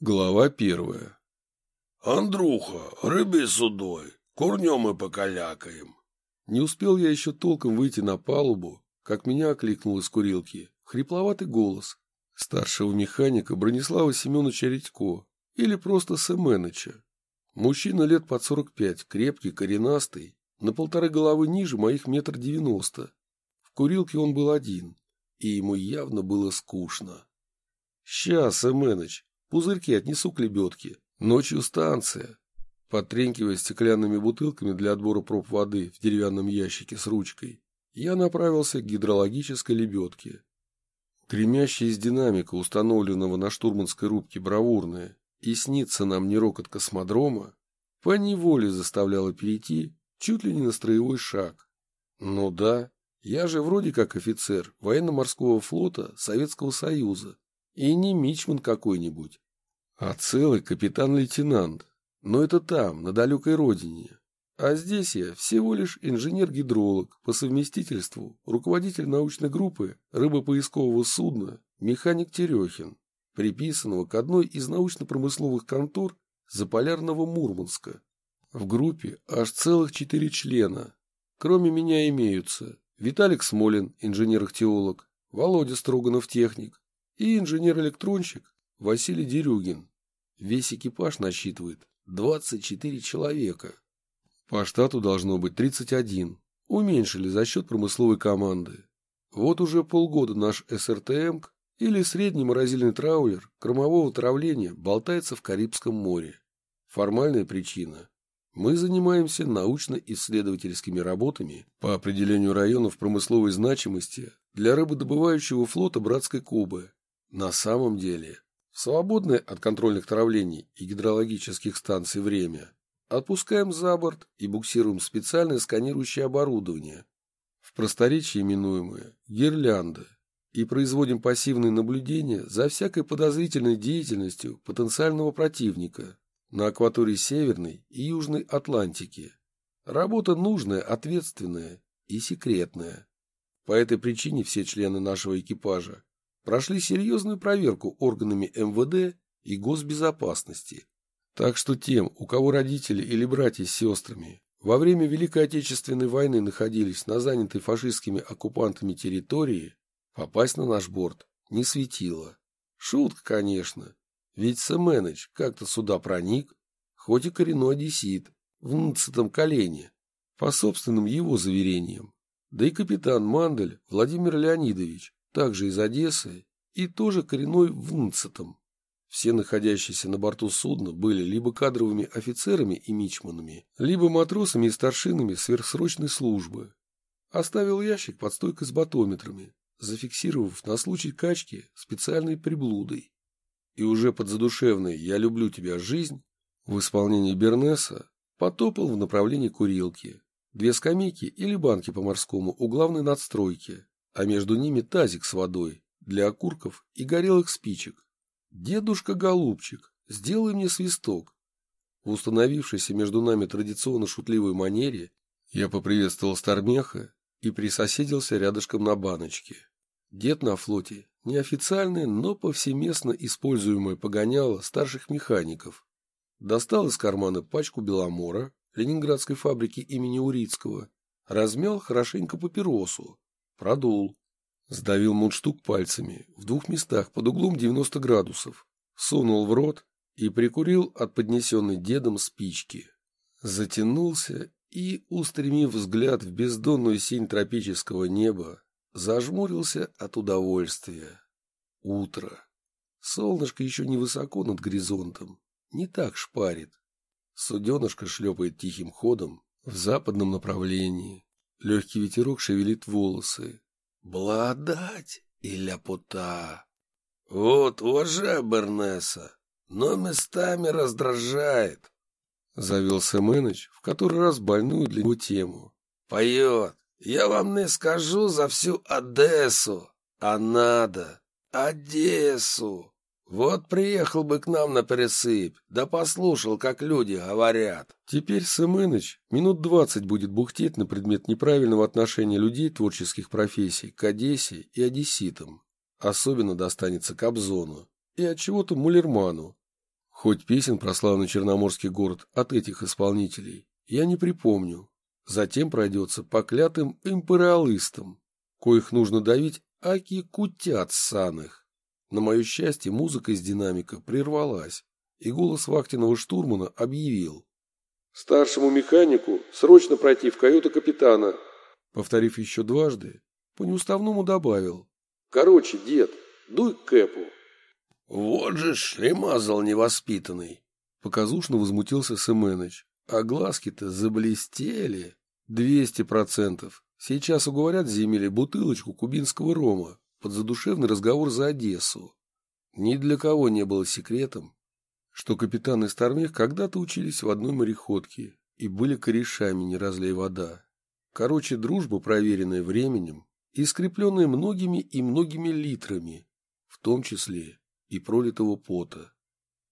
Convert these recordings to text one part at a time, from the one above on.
Глава первая. «Андруха, рыбий судой, курнем мы покалякаем». Не успел я еще толком выйти на палубу, как меня окликнул из курилки хрипловатый голос старшего механика Бронислава Семеновича Редько или просто Семеновича. Мужчина лет под сорок пять, крепкий, коренастый, на полторы головы ниже моих метр девяносто. В курилке он был один, и ему явно было скучно. «Сейчас, Семенович, Пузырьки отнесу к лебедке. Ночью станция. Потренькивая стеклянными бутылками для отбора проб воды в деревянном ящике с ручкой, я направился к гидрологической лебедке. Гремящая из динамика, установленного на штурманской рубке бравурная, и снится нам не рокот космодрома, поневоле заставляла перейти чуть ли не на строевой шаг. Ну да, я же вроде как офицер военно-морского флота Советского Союза, и не мичман какой-нибудь, а целый капитан-лейтенант. Но это там, на далекой родине. А здесь я всего лишь инженер-гидролог, по совместительству руководитель научной группы рыбопоискового судна механик Терехин, приписанного к одной из научно-промысловых контор Заполярного Мурманска. В группе аж целых четыре члена. Кроме меня имеются Виталик Смолин, инженер-ихтиолог, Володя Строганов, техник, и инженер-электронщик Василий Дерюгин. Весь экипаж насчитывает 24 человека. По штату должно быть 31. Уменьшили за счет промысловой команды. Вот уже полгода наш СРТМ или средний морозильный траулер кормового травления болтается в Карибском море. Формальная причина. Мы занимаемся научно-исследовательскими работами по определению районов промысловой значимости для рыбодобывающего флота Братской Кубы на самом деле, свободное от контрольных травлений и гидрологических станций время отпускаем за борт и буксируем специальное сканирующее оборудование, в просторечии именуемое гирлянды, и производим пассивные наблюдения за всякой подозрительной деятельностью потенциального противника на акватории Северной и Южной Атлантики. Работа нужная, ответственная и секретная. По этой причине все члены нашего экипажа прошли серьезную проверку органами МВД и госбезопасности. Так что тем, у кого родители или братья с сестрами во время Великой Отечественной войны находились на занятой фашистскими оккупантами территории, попасть на наш борт не светило. Шутка, конечно, ведь Семенович как-то сюда проник, хоть и коренной одессит, в нацатом колене, по собственным его заверениям. Да и капитан Мандель Владимир Леонидович также из Одессы и тоже коренной в Нцетом. Все находящиеся на борту судна были либо кадровыми офицерами и мичманами, либо матросами и старшинами сверхсрочной службы. Оставил ящик под стойкой с батометрами, зафиксировав на случай качки специальной приблудой. И уже под задушевной «Я люблю тебя, жизнь» в исполнении Бернеса потопал в направлении курилки. Две скамейки или банки по-морскому у главной надстройки, а между ними тазик с водой для окурков и горелых спичек. «Дедушка-голубчик, сделай мне свисток». В установившейся между нами традиционно шутливой манере я поприветствовал Стармеха и присоседился рядышком на баночке. Дед на флоте неофициальное, но повсеместно используемое погоняло старших механиков. Достал из кармана пачку беломора ленинградской фабрики имени Урицкого, размял хорошенько папиросу, Продул. Сдавил мундштук пальцами в двух местах под углом 90 градусов. Сунул в рот и прикурил от поднесенной дедом спички. Затянулся и, устремив взгляд в бездонную синь тропического неба, зажмурился от удовольствия. Утро. Солнышко еще не высоко над горизонтом, не так шпарит. Суденышко шлепает тихим ходом в западном направлении. Легкий ветерок шевелит волосы. Благодать и ляпота. Вот, уважаю Бернеса, но местами раздражает. Завелся Мэныч, в который раз больную для него тему. Поет. Я вам не скажу за всю Одессу, а надо. Одессу. Вот приехал бы к нам на пересыпь, да послушал, как люди говорят. Теперь Сымыныч минут двадцать будет бухтеть на предмет неправильного отношения людей творческих профессий к Одессе и одесситам. Особенно достанется Кобзону и от чего-то Мулерману. Хоть песен про славный черноморский город от этих исполнителей я не припомню. Затем пройдется по клятым империалистам, коих нужно давить аки кутят саных. На мое счастье, музыка из динамика прервалась, и голос вахтенного штурмана объявил. «Старшему механику срочно пройти в каюту капитана». Повторив еще дважды, по неуставному добавил. «Короче, дед, дуй к Кэпу». «Вот же шлемазал невоспитанный!» Показушно возмутился Семенович. А глазки-то заблестели. Двести процентов. Сейчас уговорят Земеле бутылочку кубинского рома под задушевный разговор за Одессу. Ни для кого не было секретом, что капитаны Стармех когда-то учились в одной мореходке и были корешами не разлей вода. Короче, дружба, проверенная временем и скрепленная многими и многими литрами, в том числе и пролитого пота.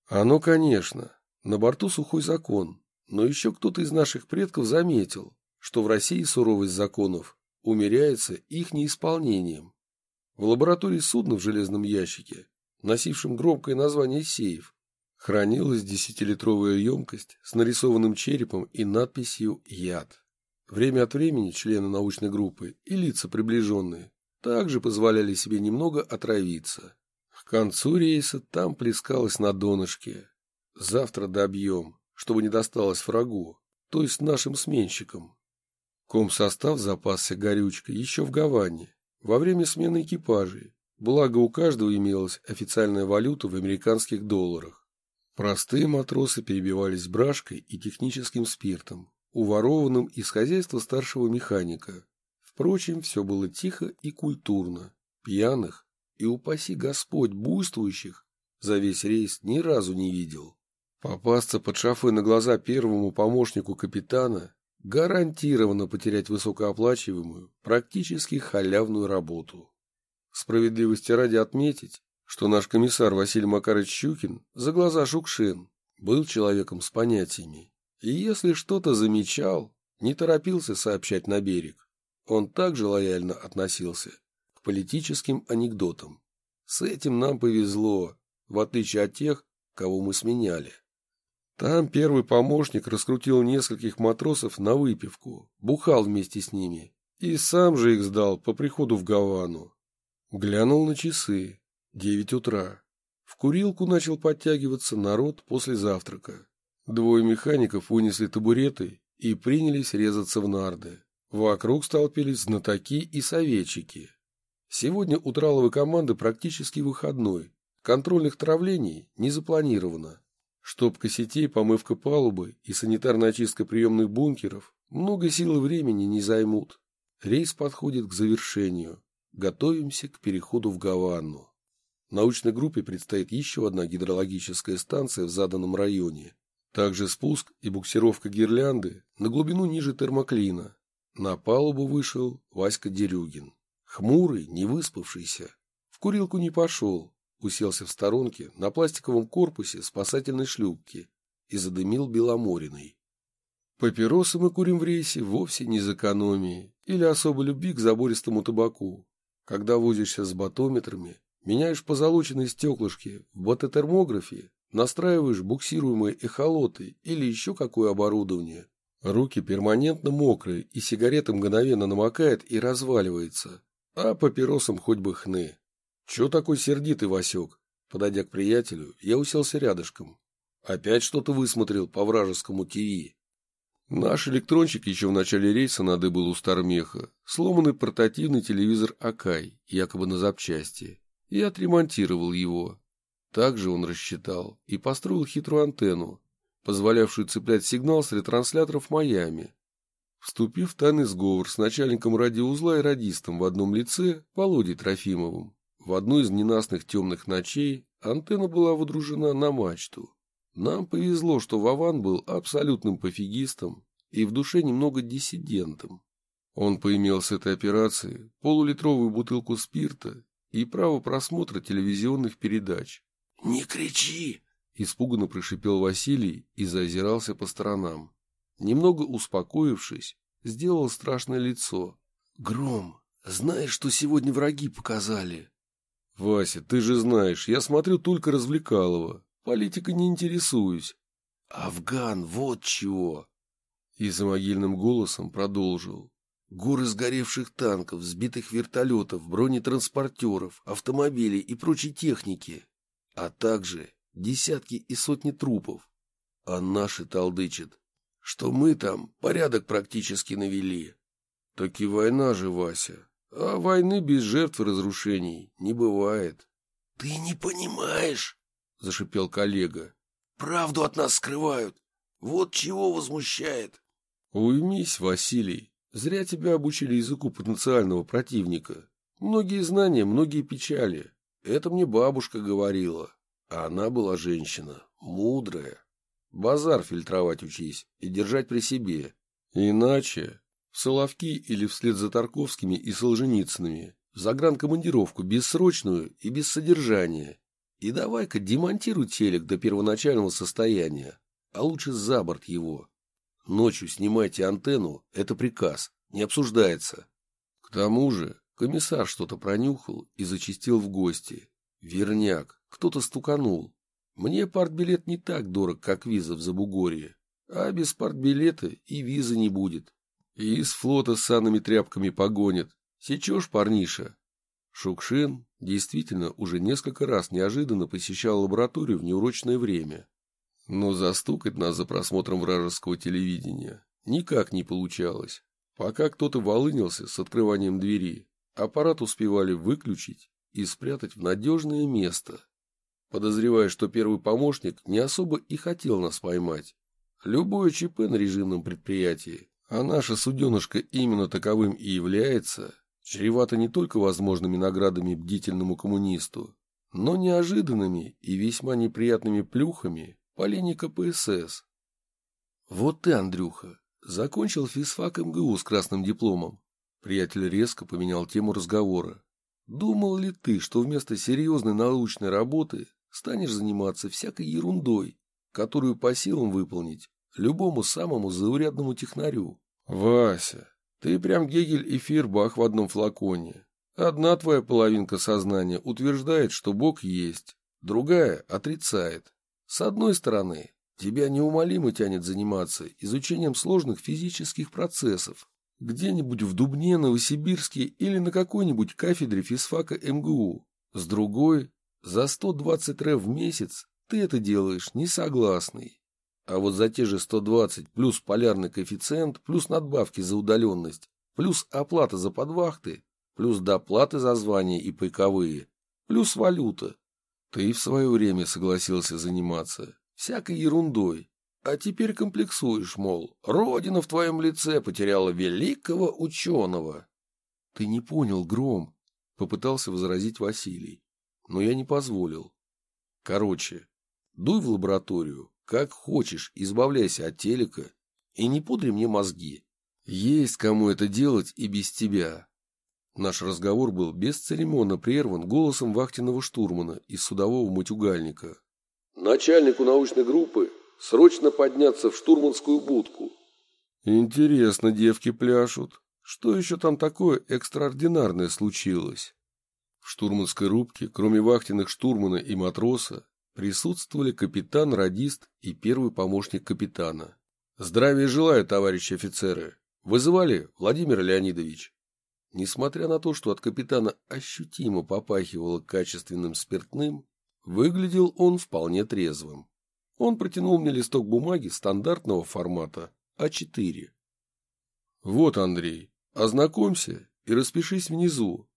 Оно, конечно, на борту сухой закон, но еще кто-то из наших предков заметил, что в России суровость законов умеряется их неисполнением. В лаборатории судна в железном ящике, носившем громкое название «сейф», хранилась десятилитровая емкость с нарисованным черепом и надписью «Яд». Время от времени члены научной группы и лица приближенные также позволяли себе немного отравиться. К концу рейса там плескалось на донышке. Завтра добьем, чтобы не досталось врагу, то есть нашим сменщикам. Комсостав запасся горючкой еще в Гаване, во время смены экипажей, благо у каждого имелась официальная валюта в американских долларах. Простые матросы перебивались брашкой и техническим спиртом, уворованным из хозяйства старшего механика. Впрочем, все было тихо и культурно. Пьяных и, упаси Господь, буйствующих за весь рейс ни разу не видел. Попасться под шофе на глаза первому помощнику капитана гарантированно потерять высокооплачиваемую, практически халявную работу. Справедливости ради отметить, что наш комиссар Василий Макарович Щукин за глаза Шукшин был человеком с понятиями. И если что-то замечал, не торопился сообщать на берег. Он также лояльно относился политическим анекдотам. С этим нам повезло, в отличие от тех, кого мы сменяли. Там первый помощник раскрутил нескольких матросов на выпивку, бухал вместе с ними и сам же их сдал по приходу в Гавану. Глянул на часы. Девять утра. В курилку начал подтягиваться народ после завтрака. Двое механиков вынесли табуреты и принялись резаться в нарды. Вокруг столпились знатоки и советчики. Сегодня у траловой команды практически выходной. Контрольных травлений не запланировано. Штопка сетей, помывка палубы и санитарная очистка приемных бункеров много сил и времени не займут. Рейс подходит к завершению. Готовимся к переходу в Гаванну. Научной группе предстоит еще одна гидрологическая станция в заданном районе. Также спуск и буксировка гирлянды на глубину ниже термоклина. На палубу вышел Васька Дерюгин. Хмурый, не выспавшийся. В курилку не пошел, уселся в сторонке на пластиковом корпусе спасательной шлюпки и задымил беломориной. Папиросы мы курим в рейсе вовсе не из экономии или особой любви к забористому табаку. Когда возишься с батометрами, меняешь позолоченные стеклышки в батотермографе, настраиваешь буксируемые эхолоты или еще какое оборудование. Руки перманентно мокрые, и сигарета мгновенно намокает и разваливается. А папиросам хоть бы хны. Чё такой сердитый, Васек? Подойдя к приятелю, я уселся рядышком. Опять что-то высмотрел по вражескому ТВ. Наш электрончик еще в начале рейса надыбал у Стармеха. Сломанный портативный телевизор Акай, якобы на запчасти. И отремонтировал его. Также он рассчитал и построил хитрую антенну, позволявшую цеплять сигнал с ретрансляторов Майами. Вступив в тайный сговор с начальником радиоузла и радистом в одном лице, Володей Трофимовым, в одну из ненастных темных ночей антенна была водружена на мачту. Нам повезло, что Вован был абсолютным пофигистом и в душе немного диссидентом. Он поимел с этой операции полулитровую бутылку спирта и право просмотра телевизионных передач. «Не кричи!» – испуганно прошипел Василий и заозирался по сторонам. Немного успокоившись, сделал страшное лицо. «Гром, знаешь, что сегодня враги показали?» «Вася, ты же знаешь, я смотрю только Развлекалова. Политика не интересуюсь. Афган, вот чего. И за могильным голосом продолжил. Горы сгоревших танков, сбитых вертолетов, бронетранспортеров, автомобилей и прочей техники, а также десятки и сотни трупов. А наши толдычат, что мы там порядок практически навели. Так и война же, Вася. А войны без жертв и разрушений не бывает. — Ты не понимаешь, — зашипел коллега. — Правду от нас скрывают. Вот чего возмущает. — Уймись, Василий. Зря тебя обучили языку потенциального противника. Многие знания, многие печали. Это мне бабушка говорила. А она была женщина, мудрая. Базар фильтровать учись и держать при себе. Иначе в Соловки или вслед за Тарковскими и Солженицынами в загранкомандировку бессрочную и без содержания. И давай-ка демонтируй телек до первоначального состояния, а лучше за борт его. Ночью снимайте антенну, это приказ, не обсуждается. К тому же комиссар что-то пронюхал и зачистил в гости. Верняк, кто-то стуканул. Мне партбилет не так дорог, как виза в Забугорье. А без партбилета и визы не будет. И из флота с санными тряпками погонят. Сечешь, парниша? Шукшин действительно уже несколько раз неожиданно посещал лабораторию в неурочное время. Но застукать нас за просмотром вражеского телевидения никак не получалось. Пока кто-то волынился с открыванием двери, аппарат успевали выключить и спрятать в надежное место. Подозревая, что первый помощник не особо и хотел нас поймать. Любое ЧП на режимном предприятии, а наша суденышка именно таковым и является, чревато не только возможными наградами бдительному коммунисту, но неожиданными и весьма неприятными плюхами по линии КПСС. Вот ты, Андрюха, закончил физфак МГУ с красным дипломом. Приятель резко поменял тему разговора. Думал ли ты, что вместо серьезной научной работы станешь заниматься всякой ерундой, которую по силам выполнить любому самому заурядному технарю? Вася, ты прям Гегель и Фирбах в одном флаконе. Одна твоя половинка сознания утверждает, что Бог есть, другая отрицает. С одной стороны, тебя неумолимо тянет заниматься изучением сложных физических процессов. Где-нибудь в Дубне, Новосибирске или на какой-нибудь кафедре физфака МГУ. С другой, за 120 ре в месяц ты это делаешь несогласный. А вот за те же 120 плюс полярный коэффициент, плюс надбавки за удаленность, плюс оплата за подвахты, плюс доплаты за звания и пайковые, плюс валюта, ты в свое время согласился заниматься всякой ерундой, а теперь комплексуешь, мол, родина в твоем лице потеряла великого ученого. Ты не понял, Гром, попытался возразить Василий, но я не позволил. Короче, дуй в лабораторию, как хочешь, избавляйся от телека и не пудри мне мозги. Есть кому это делать и без тебя. Наш разговор был бесцеремонно прерван голосом вахтенного штурмана из судового матюгальника. «Начальнику научной группы срочно подняться в штурманскую будку». «Интересно, девки пляшут. Что еще там такое экстраординарное случилось?» В штурманской рубке, кроме вахтенных штурмана и матроса, присутствовали капитан, радист и первый помощник капитана. «Здравия желаю, товарищи офицеры! Вызывали, Владимир Леонидович?» Несмотря на то, что от капитана ощутимо попахивало качественным спиртным, выглядел он вполне трезвым. Он протянул мне листок бумаги стандартного формата А4. «Вот, Андрей, ознакомься и распишись внизу».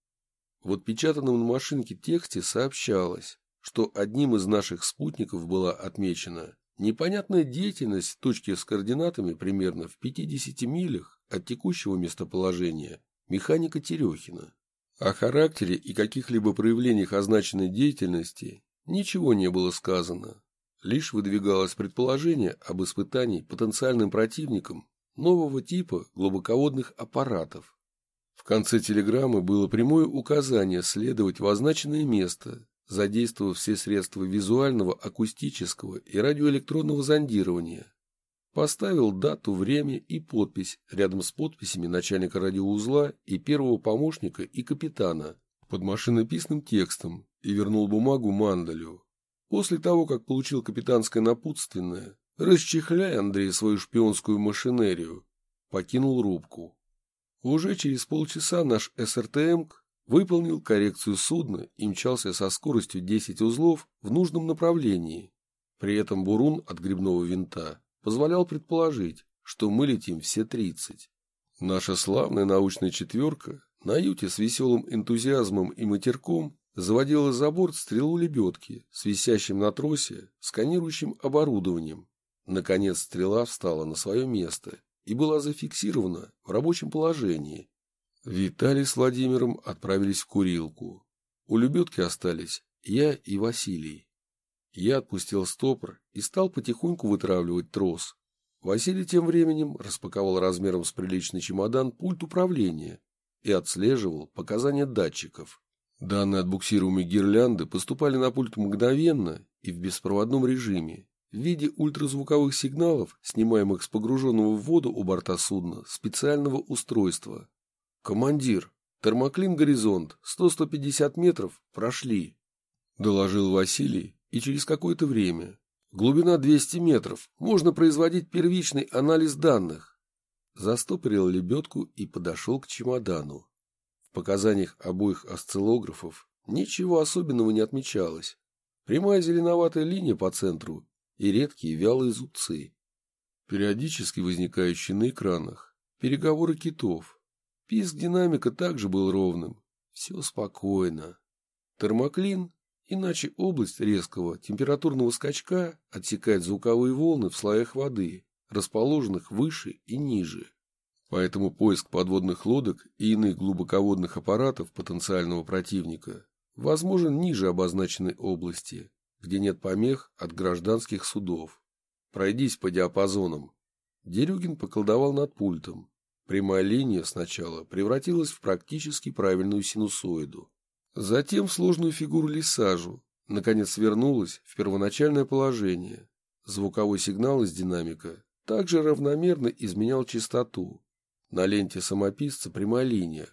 В отпечатанном на машинке тексте сообщалось, что одним из наших спутников была отмечена непонятная деятельность в точке с координатами примерно в 50 милях от текущего местоположения механика Терехина. О характере и каких-либо проявлениях означенной деятельности ничего не было сказано. Лишь выдвигалось предположение об испытании потенциальным противником нового типа глубоководных аппаратов. В конце телеграммы было прямое указание следовать в означенное место, задействовав все средства визуального, акустического и радиоэлектронного зондирования, Поставил дату, время и подпись рядом с подписями начальника радиоузла и первого помощника и капитана под машинописным текстом и вернул бумагу Мандалю. После того, как получил капитанское напутственное, расчехляй, Андрей, свою шпионскую машинерию, покинул рубку. Уже через полчаса наш СРТМ выполнил коррекцию судна и мчался со скоростью 10 узлов в нужном направлении. При этом бурун от грибного винта позволял предположить, что мы летим все 30. Наша славная научная четверка на юте с веселым энтузиазмом и матерком заводила за борт стрелу лебедки с висящим на тросе сканирующим оборудованием. Наконец стрела встала на свое место и была зафиксирована в рабочем положении. Виталий с Владимиром отправились в курилку. У лебедки остались я и Василий. Я отпустил стопор и стал потихоньку вытравливать трос. Василий тем временем распаковал размером с приличный чемодан пульт управления и отслеживал показания датчиков. Данные от буксируемой гирлянды поступали на пульт мгновенно и в беспроводном режиме в виде ультразвуковых сигналов, снимаемых с погруженного в воду у борта судна специального устройства. «Командир, термоклин горизонт, 100-150 метров, прошли», – доложил Василий, и через какое-то время. Глубина 200 метров, можно производить первичный анализ данных. Застопорил лебедку и подошел к чемодану показаниях обоих осциллографов ничего особенного не отмечалось. Прямая зеленоватая линия по центру и редкие вялые зубцы. Периодически возникающие на экранах переговоры китов. Писк динамика также был ровным. Все спокойно. Термоклин, иначе область резкого температурного скачка, отсекает звуковые волны в слоях воды, расположенных выше и ниже. Поэтому поиск подводных лодок и иных глубоководных аппаратов потенциального противника возможен ниже обозначенной области, где нет помех от гражданских судов. Пройдись по диапазонам. Дерюгин поколдовал над пультом. Прямая линия сначала превратилась в практически правильную синусоиду. Затем в сложную фигуру лисажу. Наконец вернулась в первоначальное положение. Звуковой сигнал из динамика также равномерно изменял частоту, на ленте самописца прямая линия,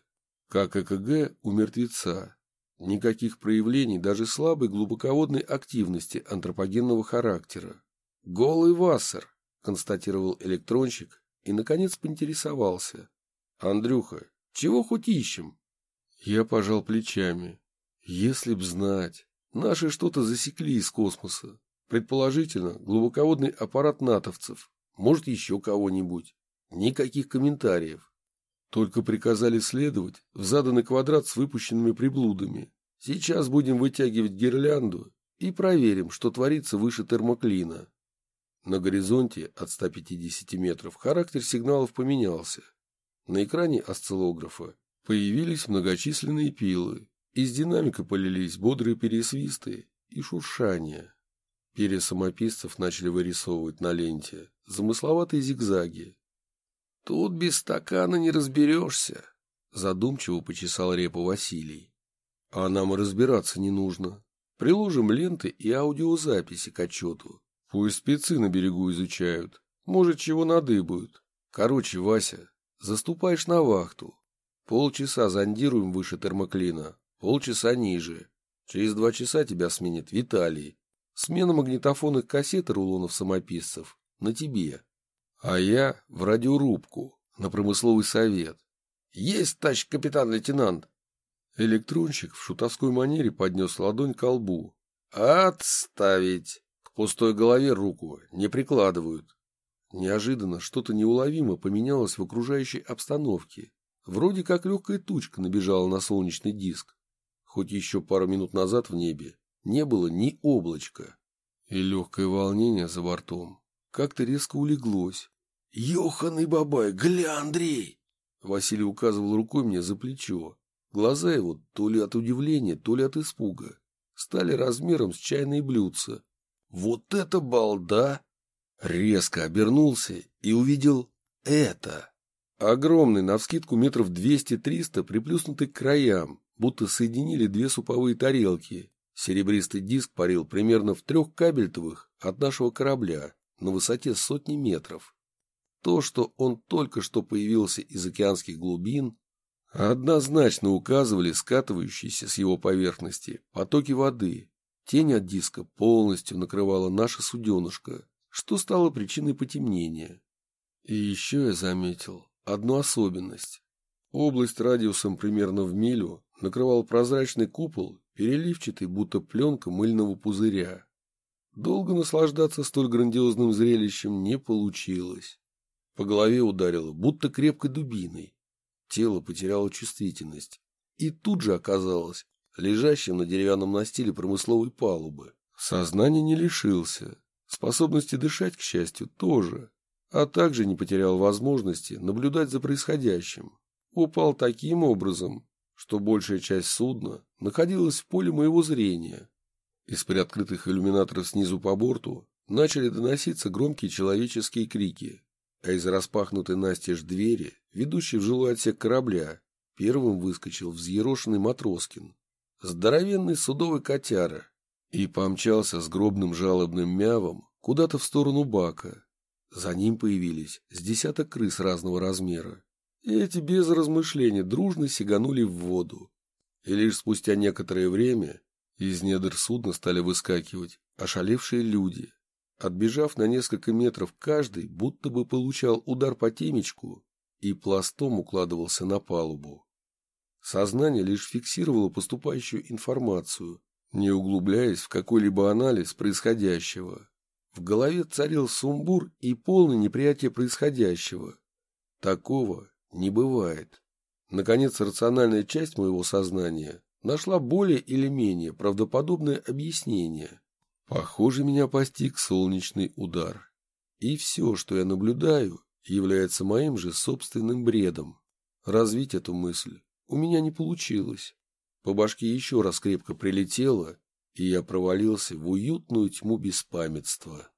как ЭКГ у мертвеца. Никаких проявлений даже слабой глубоководной активности антропогенного характера. «Голый вассер», — констатировал электронщик и, наконец, поинтересовался. «Андрюха, чего хоть ищем?» Я пожал плечами. «Если б знать. Наши что-то засекли из космоса. Предположительно, глубоководный аппарат натовцев. Может, еще кого-нибудь. Никаких комментариев. Только приказали следовать в заданный квадрат с выпущенными приблудами. Сейчас будем вытягивать гирлянду и проверим, что творится выше термоклина. На горизонте от 150 метров характер сигналов поменялся. На экране осциллографа появились многочисленные пилы. Из динамика полились бодрые пересвисты и шуршания. Перья самописцев начали вырисовывать на ленте замысловатые зигзаги, Тут без стакана не разберешься, задумчиво почесал репу Василий. А нам и разбираться не нужно. Приложим ленты и аудиозаписи к отчету. Пусть спецы на берегу изучают. Может, чего надыбают. Короче, Вася, заступаешь на вахту. Полчаса зондируем выше термоклина, полчаса ниже. Через два часа тебя сменит Виталий. Смена магнитофонных кассет и рулонов самописцев на тебе. А я в радиорубку, на промысловый совет. Есть, товарищ капитан-лейтенант. Электронщик в шутовской манере поднес ладонь к лбу. Отставить. Пустой голове руку не прикладывают. Неожиданно что-то неуловимо поменялось в окружающей обстановке. Вроде как легкая тучка набежала на солнечный диск. Хоть еще пару минут назад в небе не было ни облачка. И легкое волнение за бортом как-то резко улеглось, «Ёханый бабай, гля, Андрей!» Василий указывал рукой мне за плечо. Глаза его, то ли от удивления, то ли от испуга, стали размером с чайные блюдца. «Вот это балда!» Резко обернулся и увидел это. Огромный, навскидку метров двести-триста, приплюснутый к краям, будто соединили две суповые тарелки. Серебристый диск парил примерно в трех кабельтовых от нашего корабля на высоте сотни метров. То, что он только что появился из океанских глубин, однозначно указывали скатывающиеся с его поверхности потоки воды. Тень от диска полностью накрывала наше суденышко, что стало причиной потемнения. И еще я заметил одну особенность. Область радиусом примерно в милю накрывал прозрачный купол, переливчатый, будто пленка мыльного пузыря. Долго наслаждаться столь грандиозным зрелищем не получилось. По голове ударило, будто крепкой дубиной. Тело потеряло чувствительность. И тут же оказалось лежащим на деревянном настиле промысловой палубы. Сознание не лишился. Способности дышать, к счастью, тоже. А также не потерял возможности наблюдать за происходящим. Упал таким образом, что большая часть судна находилась в поле моего зрения. Из приоткрытых иллюминаторов снизу по борту начали доноситься громкие человеческие крики, а из распахнутой настежь двери, ведущей в жилой отсек корабля, первым выскочил взъерошенный Матроскин, здоровенный судовый котяра, и помчался с гробным жалобным мявом куда-то в сторону бака. За ним появились с десяток крыс разного размера. И эти без размышлений дружно сиганули в воду. И лишь спустя некоторое время из недр судна стали выскакивать ошалевшие люди, Отбежав на несколько метров каждый, будто бы получал удар по темечку и пластом укладывался на палубу. Сознание лишь фиксировало поступающую информацию, не углубляясь в какой-либо анализ происходящего. В голове царил сумбур и полное неприятие происходящего. Такого не бывает. Наконец, рациональная часть моего сознания нашла более или менее правдоподобное объяснение – Похоже, меня постиг солнечный удар. И все, что я наблюдаю, является моим же собственным бредом. Развить эту мысль у меня не получилось. По башке еще раз крепко прилетело, и я провалился в уютную тьму беспамятства.